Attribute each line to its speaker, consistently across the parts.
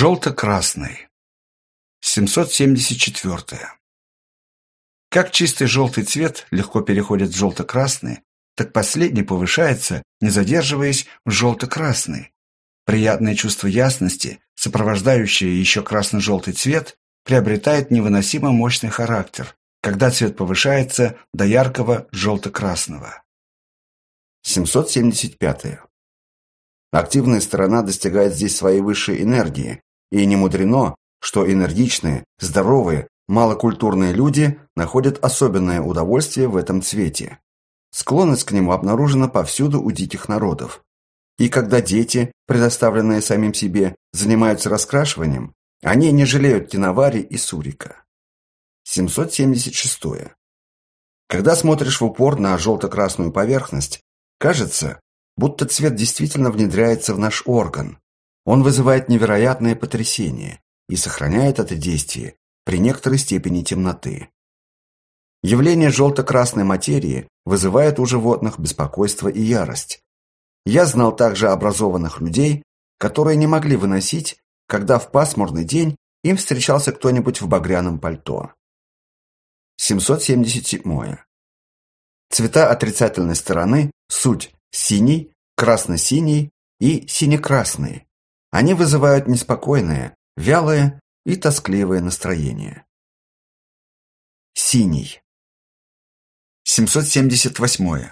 Speaker 1: Желто-красный. 774. Как чистый желтый цвет легко переходит в желто-красный, так последний повышается, не задерживаясь в желто-красный. Приятное чувство ясности, сопровождающее еще красно-желтый цвет, приобретает невыносимо мощный характер, когда цвет повышается до яркого желто-красного. 775. Активная сторона достигает здесь своей высшей энергии, и не мудрено, что энергичные, здоровые, малокультурные люди находят особенное удовольствие в этом цвете. Склонность к нему обнаружена повсюду у диких народов. И когда дети, предоставленные самим себе, занимаются раскрашиванием, они не жалеют киновари и сурика. 776. Когда смотришь в упор на желто-красную поверхность, кажется, будто цвет действительно внедряется в наш орган. Он вызывает невероятное потрясение и сохраняет это действие при некоторой степени темноты. Явление желто-красной материи вызывает у животных беспокойство и ярость. Я знал также образованных людей, которые не могли выносить, когда в пасмурный день им встречался кто-нибудь в багряном пальто. 777. Цвета отрицательной стороны – суть синий, красно-синий и сине-красный. Они вызывают неспокойное, вялое и тоскливое настроение. Синий. 778.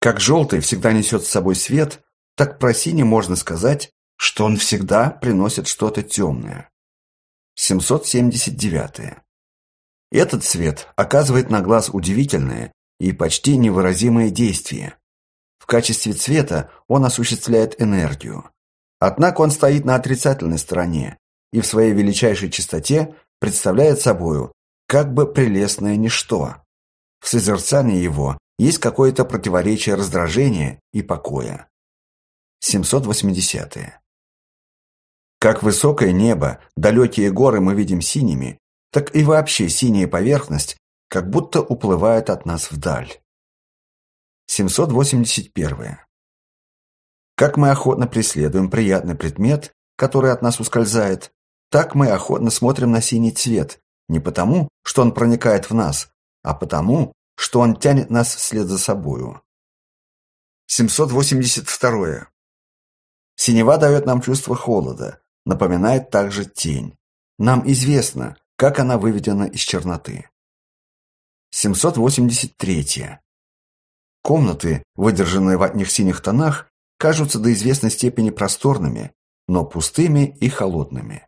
Speaker 1: Как желтый всегда несет с собой свет, так про синий можно сказать, что он всегда приносит что-то темное. 779. Этот цвет оказывает на глаз удивительное и почти невыразимое действие. В качестве цвета он осуществляет энергию. Однако он стоит на отрицательной стороне и в своей величайшей чистоте представляет собою как бы прелестное ничто. В созерцании его есть какое-то противоречие раздражения и покоя. 780. -е. Как высокое небо, далекие горы мы видим синими, так и вообще синяя поверхность как будто уплывает от нас вдаль. 781. Как мы охотно преследуем приятный предмет, который от нас ускользает, так мы охотно смотрим на синий цвет, не потому, что он проникает в нас, а потому, что он тянет нас вслед за собою. 782. Синева дает нам чувство холода, напоминает также тень. Нам известно, как она выведена из черноты. 783. Комнаты, выдержанные в одних синих тонах, кажутся до известной степени просторными, но пустыми и холодными.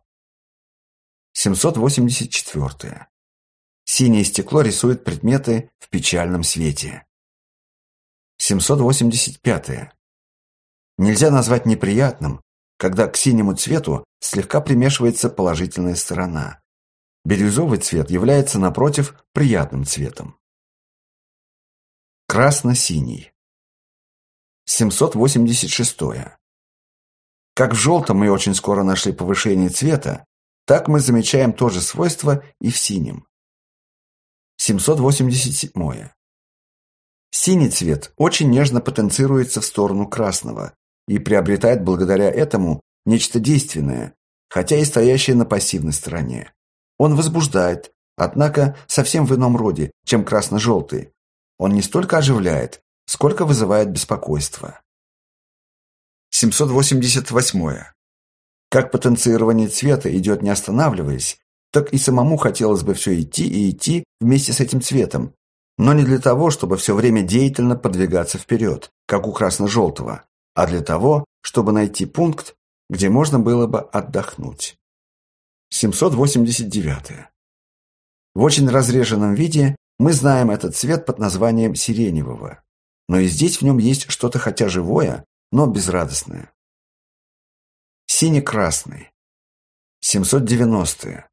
Speaker 1: 784. Синее стекло рисует предметы в печальном свете. 785. Нельзя назвать неприятным, когда к синему цвету слегка примешивается положительная сторона. Бирюзовый цвет является, напротив, приятным цветом. Красно-синий. 786. Как в желтом мы очень скоро нашли повышение цвета, так мы замечаем то же свойство и в синем. 787. Синий цвет очень нежно потенцируется в сторону красного и приобретает благодаря этому нечто действенное, хотя и стоящее на пассивной стороне. Он возбуждает, однако совсем в ином роде, чем красно-желтый. Он не столько оживляет, сколько вызывает беспокойство. 788. Как потенцирование цвета идет не останавливаясь, так и самому хотелось бы все идти и идти вместе с этим цветом, но не для того, чтобы все время деятельно подвигаться вперед, как у красно-желтого, а для того, чтобы найти пункт, где можно было бы отдохнуть. 789. В очень разреженном виде мы знаем этот цвет под названием сиреневого, но и здесь в нем есть что-то хотя живое, но безрадостное. Сине-красный. 790. -е.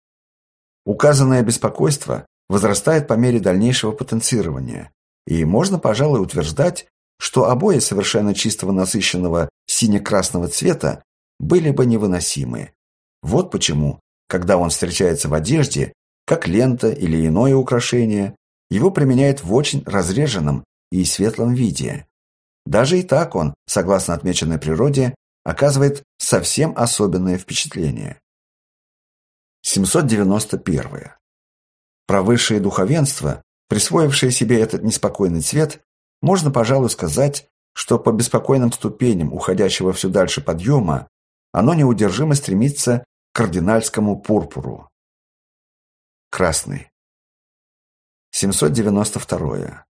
Speaker 1: Указанное беспокойство возрастает по мере дальнейшего потенцирования, и можно, пожалуй, утверждать, что обои совершенно чистого насыщенного сине-красного цвета были бы невыносимы. Вот почему, когда он встречается в одежде, как лента или иное украшение, его применяют в очень разреженном и светлом виде. Даже и так он, согласно отмеченной природе, оказывает совсем особенное впечатление. 791. Про высшее духовенство, присвоившее себе этот неспокойный цвет, можно, пожалуй, сказать, что по беспокойным ступеням уходящего все дальше подъема оно неудержимо стремится к кардинальскому пурпуру. Красный. 792.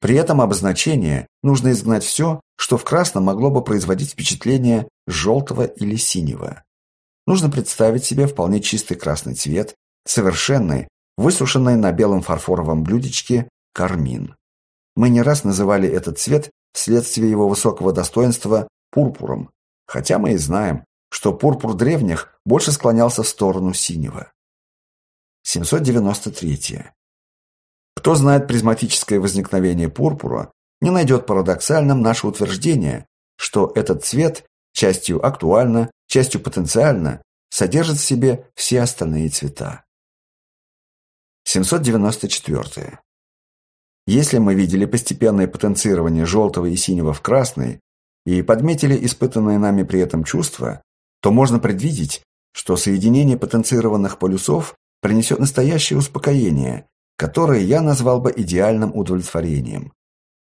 Speaker 1: При этом обозначение нужно изгнать все, что в красном могло бы производить впечатление желтого или синего. Нужно представить себе вполне чистый красный цвет, совершенный, высушенный на белом фарфоровом блюдечке кармин. Мы не раз называли этот цвет вследствие его высокого достоинства пурпуром, хотя мы и знаем, что пурпур древних больше склонялся в сторону синего. 793. Кто знает призматическое возникновение пурпура, не найдет парадоксальным наше утверждение, что этот цвет частью актуально, частью потенциально содержит в себе все остальные цвета. 794. Если мы видели постепенное потенцирование желтого и синего в красный и подметили испытанные нами при этом чувства, то можно предвидеть, что соединение потенцированных полюсов принесет настоящее успокоение, которое я назвал бы идеальным удовлетворением.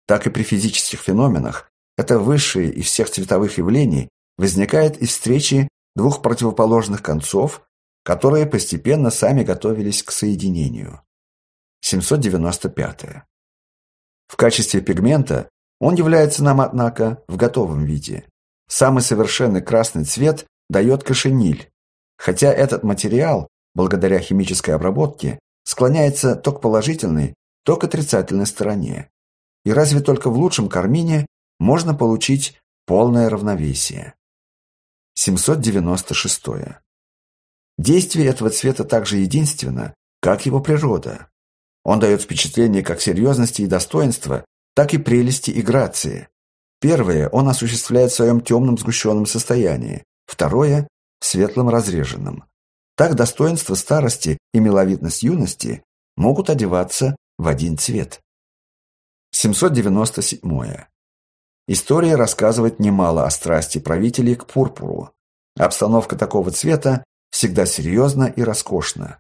Speaker 1: Так и при физических феноменах это высшее из всех цветовых явлений возникает из встречи двух противоположных концов, которые постепенно сами готовились к соединению. 795. В качестве пигмента он является нам, однако, в готовом виде. Самый совершенный красный цвет дает кошениль, хотя этот материал, благодаря химической обработке, склоняется то к положительной, то к отрицательной стороне. И разве только в лучшем кармине можно получить полное равновесие. 796. Действие этого цвета также единственно, как его природа. Он дает впечатление как серьезности и достоинства, так и прелести и грации. Первое он осуществляет в своем темном сгущенном состоянии, второе – в светлом разреженном. Так достоинство старости и миловидность юности могут одеваться в один цвет. 797. История рассказывает немало о страсти правителей к пурпуру. Обстановка такого цвета всегда серьезна и роскошна.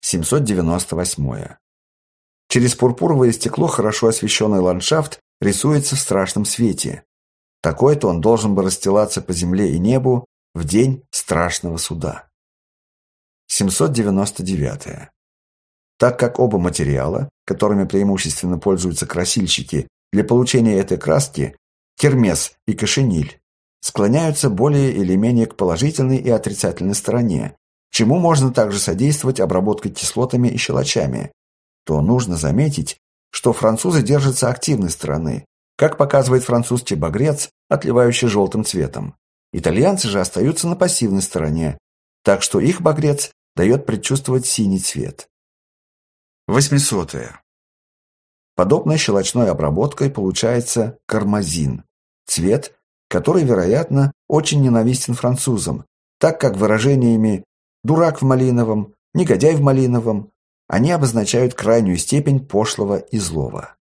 Speaker 1: 798. Через пурпуровое стекло хорошо освещенный ландшафт рисуется в страшном свете. Такой-то он должен бы расстилаться по земле и небу в день страшного суда. 799. Так как оба материала, которыми преимущественно пользуются красильщики, для получения этой краски, кермес и кошениль, склоняются более или менее к положительной и отрицательной стороне, чему можно также содействовать обработкой кислотами и щелочами, то нужно заметить, что французы держатся активной стороны, как показывает французский багрец, отливающий желтым цветом. Итальянцы же остаются на пассивной стороне, так что их багрец дает предчувствовать синий цвет. 800. -е. Подобной щелочной обработкой получается кармазин, цвет, который, вероятно, очень ненавистен французам, так как выражениями «дурак в малиновом», «негодяй в малиновом» они обозначают крайнюю степень пошлого и злого.